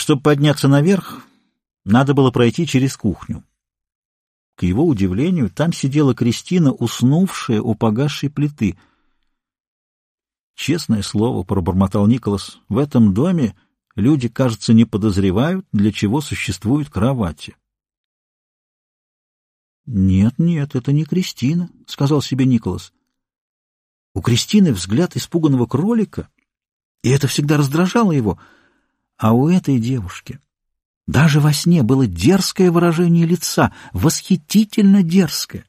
Чтобы подняться наверх, надо было пройти через кухню. К его удивлению, там сидела Кристина, уснувшая у погасшей плиты. «Честное слово», — пробормотал Николас, — «в этом доме люди, кажется, не подозревают, для чего существуют кровати». «Нет, нет, это не Кристина», — сказал себе Николас. У Кристины взгляд испуганного кролика, и это всегда раздражало его, а у этой девушки даже во сне было дерзкое выражение лица, восхитительно дерзкое.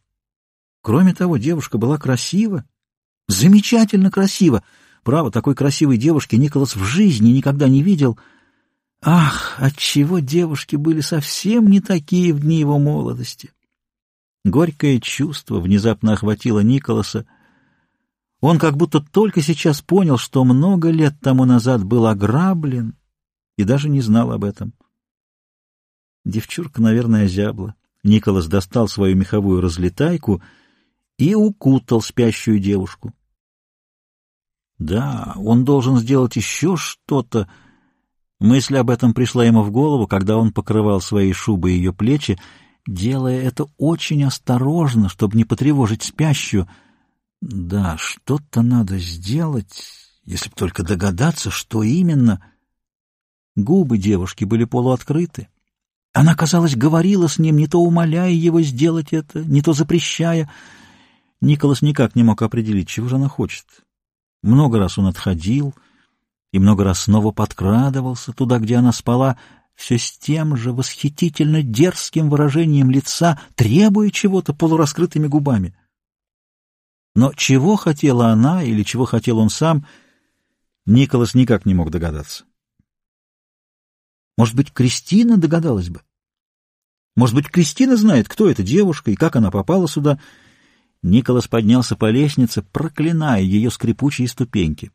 Кроме того, девушка была красива, замечательно красива. Право, такой красивой девушки Николас в жизни никогда не видел. Ах, отчего девушки были совсем не такие в дни его молодости! Горькое чувство внезапно охватило Николаса. Он как будто только сейчас понял, что много лет тому назад был ограблен и даже не знал об этом. Девчурка, наверное, зябла. Николас достал свою меховую разлетайку и укутал спящую девушку. Да, он должен сделать еще что-то. Мысль об этом пришла ему в голову, когда он покрывал своей шубой ее плечи, делая это очень осторожно, чтобы не потревожить спящую. Да, что-то надо сделать, если б только догадаться, что именно. Губы девушки были полуоткрыты. Она, казалось, говорила с ним, не то умоляя его сделать это, не то запрещая. Николас никак не мог определить, чего же она хочет. Много раз он отходил и много раз снова подкрадывался туда, где она спала, все с тем же восхитительно дерзким выражением лица, требуя чего-то полураскрытыми губами. Но чего хотела она или чего хотел он сам, Николас никак не мог догадаться. Может быть, Кристина догадалась бы? Может быть, Кристина знает, кто эта девушка и как она попала сюда? Николас поднялся по лестнице, проклиная ее скрипучие ступеньки.